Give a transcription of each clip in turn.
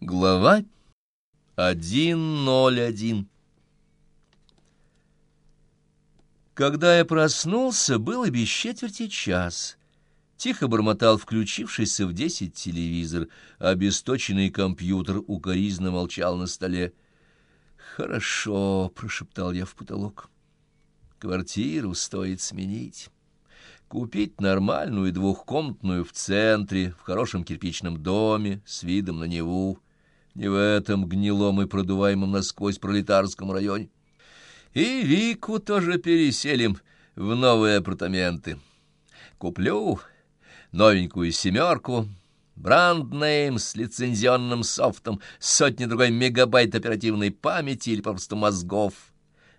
Глава 1.01 Когда я проснулся, было без четверти час. Тихо бормотал включившийся в десять телевизор, обесточенный компьютер укоризненно молчал на столе. «Хорошо», — прошептал я в потолок. «Квартиру стоит сменить» купить нормальную двухкомнатную в центре, в хорошем кирпичном доме, с видом на Неву не в этом гнилом и продуваемом насквозь пролетарском районе. И Вику тоже переселим в новые апартаменты. Куплю новенькую семерку, бранднейм с лицензионным софтом, сотни-другой мегабайт оперативной памяти или просто мозгов,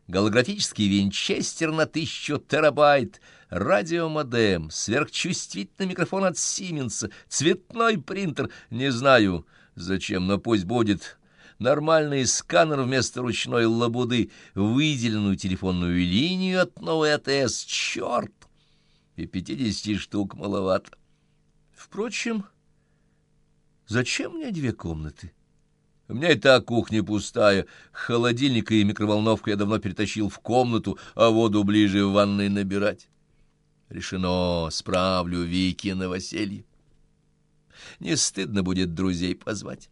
голографический винчестер на тысячу терабайт, радиомодем, сверхчувствительный микрофон от Сименса, цветной принтер, не знаю — Зачем? Но пусть будет нормальный сканер вместо ручной лабуды, выделенную телефонную линию от новой АТС. Черт! И пятидесяти штук маловато. Впрочем, зачем мне две комнаты? У меня и так кухня пустая, холодильник и микроволновку я давно перетащил в комнату, а воду ближе в ванной набирать. Решено, справлю Вики новоселье. Не стыдно будет друзей позвать.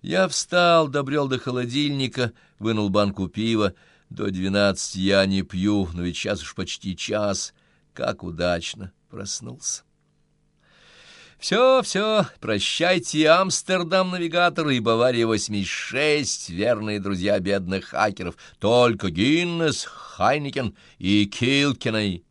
Я встал, добрел до холодильника, вынул банку пива. До двенадцати я не пью, но ведь сейчас уж почти час. Как удачно проснулся. Все, все, прощайте, Амстердам-навигатор и Бавария-86, верные друзья бедных хакеров. Только Гиннес, Хайникен и Килкиной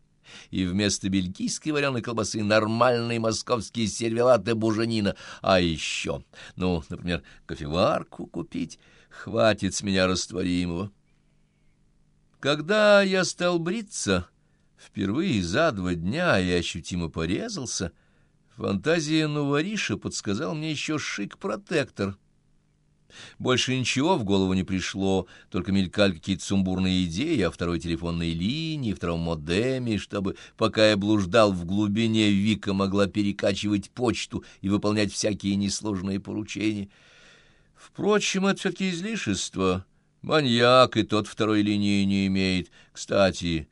и вместо бельгийской вареной колбасы нормальные московские сервелаты буженина. А еще, ну, например, кофеварку купить, хватит с меня растворимого. Когда я стал бриться, впервые за два дня я ощутимо порезался, фантазия Нувариша подсказал мне еще шик-протектор — больше ничего в голову не пришло, только мелькали какие-то сумбурные идеи о второй телефонной линии, втором модеме, чтобы, пока я блуждал в глубине, Вика могла перекачивать почту и выполнять всякие несложные поручения. Впрочем, это все-таки излишество. Маньяк и тот второй линии не имеет. Кстати,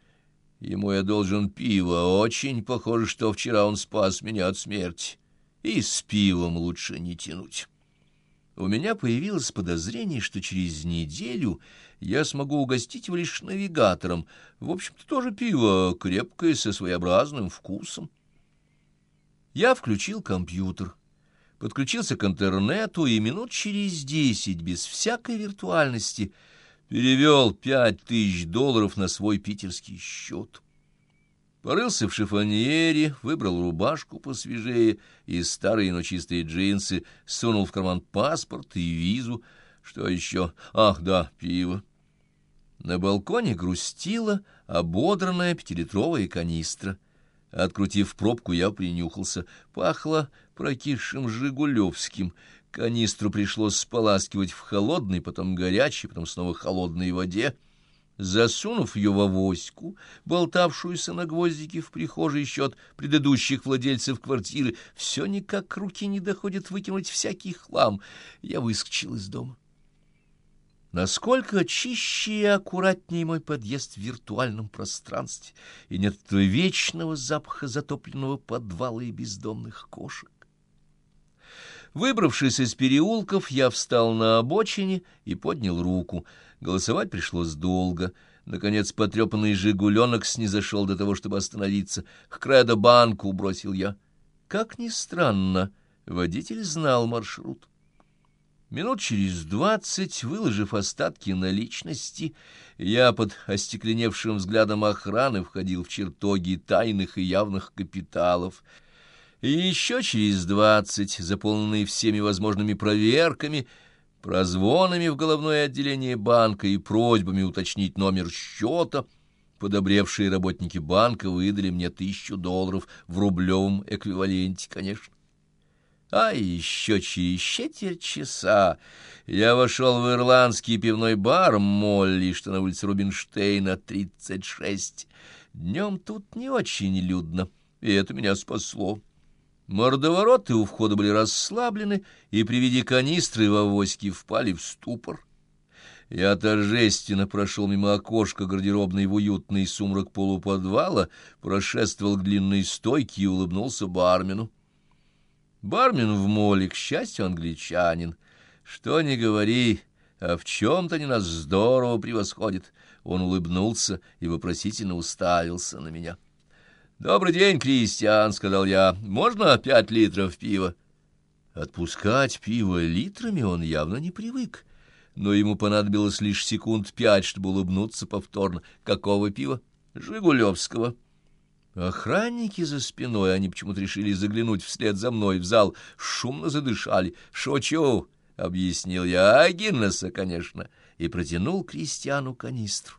ему я должен пиво. Очень похоже, что вчера он спас меня от смерти. И с пивом лучше не тянуть» у меня появилось подозрение, что через неделю я смогу угостить его лишь навигатором. В общем-то, тоже пиво крепкое, со своеобразным вкусом. Я включил компьютер, подключился к интернету и минут через десять, без всякой виртуальности, перевел пять тысяч долларов на свой питерский счет. Порылся в шифоньере, выбрал рубашку посвежее и старые, но чистые джинсы, сунул в карман паспорт и визу. Что еще? Ах, да, пиво. На балконе грустила ободранная пятилитровая канистра. Открутив пробку, я принюхался. Пахло прокисшим «Жигулевским». Канистру пришлось споласкивать в холодной, потом горячей, потом снова холодной воде — Засунув ее в авоську, болтавшуюся на гвоздике в прихожей от предыдущих владельцев квартиры, все никак руки не доходят выкинуть всякий хлам, я выскочил из дома. Насколько чище и аккуратнее мой подъезд в виртуальном пространстве, и нет этого вечного запаха затопленного подвала и бездомных кошек. Выбравшись из переулков, я встал на обочине и поднял руку — Голосовать пришлось долго. Наконец потрепанный «Жигуленок» снизошел до того, чтобы остановиться. К кредо-банку бросил я. Как ни странно, водитель знал маршрут. Минут через двадцать, выложив остатки наличности, я под остекленевшим взглядом охраны входил в чертоги тайных и явных капиталов. И еще через двадцать, заполненные всеми возможными проверками, прозвонами в головное отделение банка и просьбами уточнить номер счета, подобревшие работники банка выдали мне тысячу долларов в рублевом эквиваленте, конечно. А еще через четверть часа я вошел в ирландский пивной бар «Молли», что на улице Рубинштейна, 36. Днем тут не очень людно, и это меня спасло. Мордовороты у входа были расслаблены, и при виде канистры в авоське впали в ступор. Я торжественно прошел мимо окошка гардеробной в уютный сумрак полуподвала, прошествовал к длинной стойке и улыбнулся бармену. Бармен в моле, к счастью, англичанин. Что ни говори, а в чем-то они нас здорово превосходит. Он улыбнулся и вопросительно уставился на меня. «Добрый день, Кристиан», — сказал я. «Можно пять литров пива?» Отпускать пиво литрами он явно не привык но ему понадобилось лишь секунд пять, чтобы улыбнуться повторно. Какого пива? Жигулевского. Охранники за спиной, они почему-то решили заглянуть вслед за мной в зал, шумно задышали. «Шучу», — объяснил я, — «а Гиннесса, конечно», и протянул крестьяну канистру.